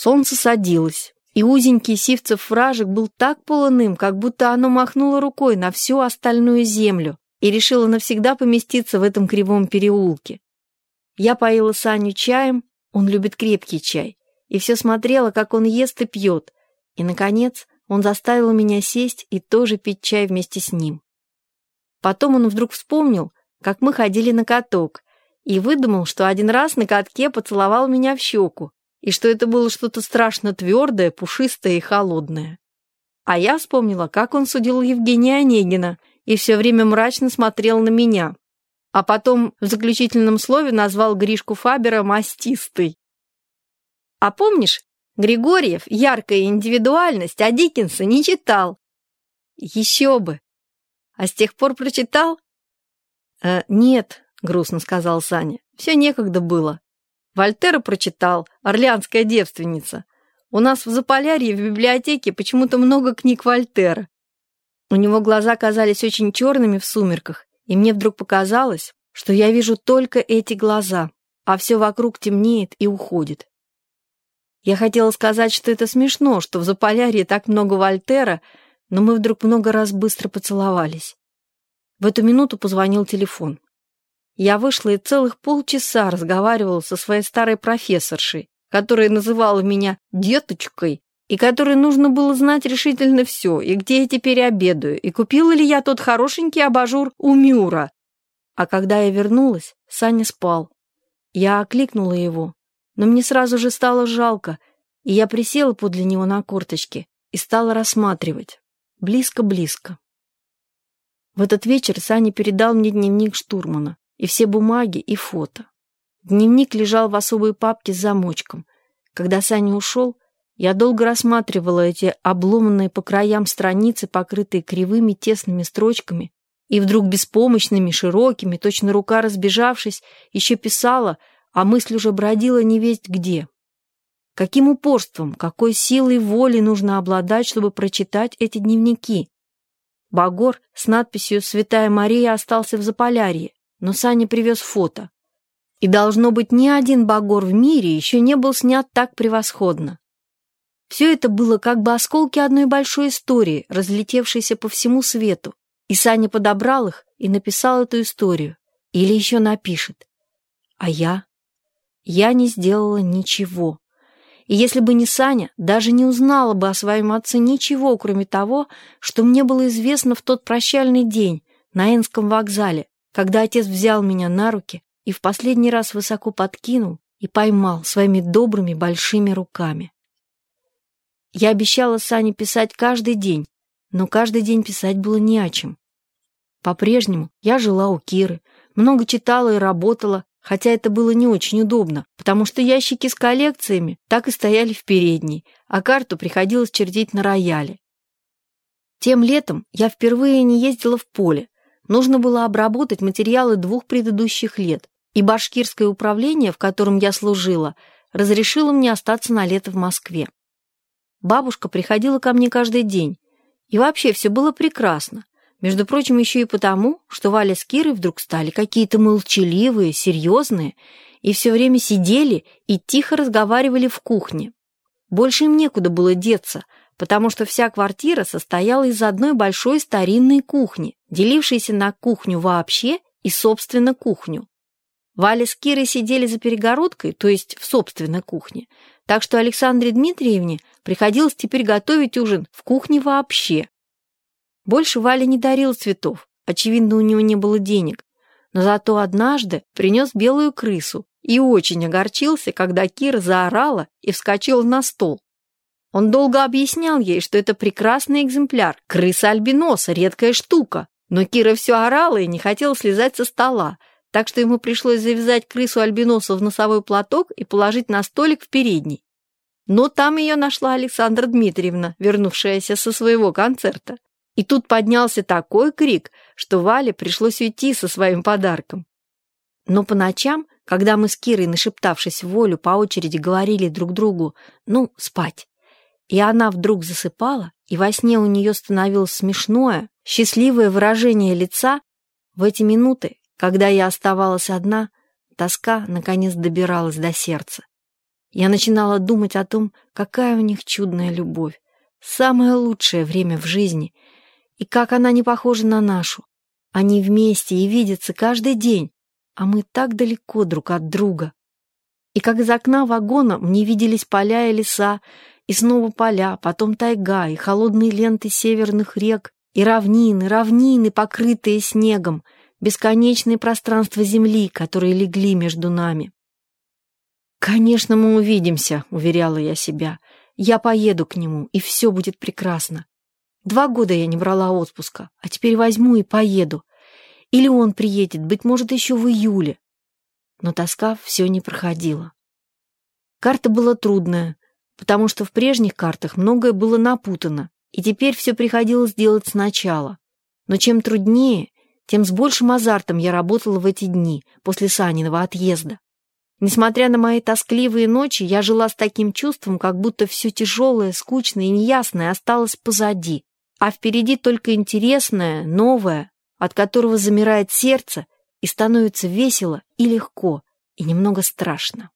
Солнце садилось, и узенький сивцев вражек был так полным, как будто оно махнуло рукой на всю остальную землю и решило навсегда поместиться в этом кривом переулке. Я поила Саню чаем, он любит крепкий чай, и все смотрела, как он ест и пьет, и, наконец, он заставил меня сесть и тоже пить чай вместе с ним. Потом он вдруг вспомнил, как мы ходили на каток, и выдумал, что один раз на катке поцеловал меня в щеку, и что это было что-то страшно твердое, пушистое и холодное. А я вспомнила, как он судил Евгения Онегина и все время мрачно смотрел на меня. А потом в заключительном слове назвал Гришку Фабера мастистой. А помнишь, Григорьев яркая индивидуальность, а Диккенса не читал. Еще бы. А с тех пор прочитал? Э, нет, грустно сказал Саня. Все некогда было. Вольтера прочитал, «Орлеанская девственница». У нас в Заполярье в библиотеке почему-то много книг Вольтера. У него глаза казались очень черными в сумерках, и мне вдруг показалось, что я вижу только эти глаза, а все вокруг темнеет и уходит. Я хотела сказать, что это смешно, что в Заполярье так много Вольтера, но мы вдруг много раз быстро поцеловались. В эту минуту позвонил телефон. Я вышла и целых полчаса разговаривала со своей старой профессоршей, которая называла меня «деточкой», и которой нужно было знать решительно все, и где я теперь обедаю, и купила ли я тот хорошенький абажур у Мюра. А когда я вернулась, Саня спал. Я окликнула его, но мне сразу же стало жалко, и я присела подле него на корточки и стала рассматривать. Близко-близко. В этот вечер Саня передал мне дневник штурмана и все бумаги, и фото. Дневник лежал в особой папке с замочком. Когда Саня ушел, я долго рассматривала эти обломанные по краям страницы, покрытые кривыми тесными строчками, и вдруг беспомощными, широкими, точно рука разбежавшись, еще писала, а мысль уже бродила невесть где. Каким упорством, какой силой воли нужно обладать, чтобы прочитать эти дневники? Багор с надписью «Святая Мария» остался в Заполярье но Саня привез фото. И, должно быть, ни один багор в мире еще не был снят так превосходно. Все это было как бы осколки одной большой истории, разлетевшейся по всему свету. И Саня подобрал их и написал эту историю. Или еще напишет. А я? Я не сделала ничего. И если бы не Саня, даже не узнала бы о своем отце ничего, кроме того, что мне было известно в тот прощальный день на Энском вокзале, когда отец взял меня на руки и в последний раз высоко подкинул и поймал своими добрыми большими руками. Я обещала Сане писать каждый день, но каждый день писать было не о чем. По-прежнему я жила у Киры, много читала и работала, хотя это было не очень удобно, потому что ящики с коллекциями так и стояли в передней, а карту приходилось чертить на рояле. Тем летом я впервые не ездила в поле, Нужно было обработать материалы двух предыдущих лет, и башкирское управление, в котором я служила, разрешило мне остаться на лето в Москве. Бабушка приходила ко мне каждый день, и вообще все было прекрасно. Между прочим, еще и потому, что Валя с Кирой вдруг стали какие-то молчаливые, серьезные, и все время сидели и тихо разговаривали в кухне. Больше им некуда было деться, потому что вся квартира состояла из одной большой старинной кухни, делившейся на кухню вообще и, собственно, кухню. Валя с Кирой сидели за перегородкой, то есть в собственной кухне, так что Александре Дмитриевне приходилось теперь готовить ужин в кухне вообще. Больше Валя не дарил цветов, очевидно, у него не было денег, но зато однажды принес белую крысу и очень огорчился, когда Кира заорала и вскочила на стол. Он долго объяснял ей, что это прекрасный экземпляр, крыса-альбиноса, редкая штука. Но Кира все орала и не хотела слезать со стола, так что ему пришлось завязать крысу-альбиноса в носовой платок и положить на столик в передней. Но там ее нашла Александра Дмитриевна, вернувшаяся со своего концерта. И тут поднялся такой крик, что Вале пришлось уйти со своим подарком. Но по ночам, когда мы с Кирой, нашептавшись в волю, по очереди говорили друг другу «ну, спать», и она вдруг засыпала, и во сне у нее становилось смешное, счастливое выражение лица, в эти минуты, когда я оставалась одна, тоска наконец добиралась до сердца. Я начинала думать о том, какая у них чудная любовь, самое лучшее время в жизни, и как она не похожа на нашу. Они вместе и видятся каждый день, а мы так далеко друг от друга. И как из окна вагона мне виделись поля и леса, и снова поля, потом тайга и холодные ленты северных рек, и равнины, равнины, покрытые снегом, бесконечные пространства земли, которые легли между нами. «Конечно, мы увидимся», — уверяла я себя. «Я поеду к нему, и все будет прекрасно. Два года я не брала отпуска, а теперь возьму и поеду. Или он приедет, быть может, еще в июле». Но тоска все не проходила. Карта была трудная, потому что в прежних картах многое было напутано, и теперь все приходилось делать сначала. Но чем труднее, тем с большим азартом я работала в эти дни после Саниного отъезда. Несмотря на мои тоскливые ночи, я жила с таким чувством, как будто все тяжелое, скучное и неясное осталось позади, а впереди только интересное, новое, от которого замирает сердце и становится весело и легко, и немного страшно.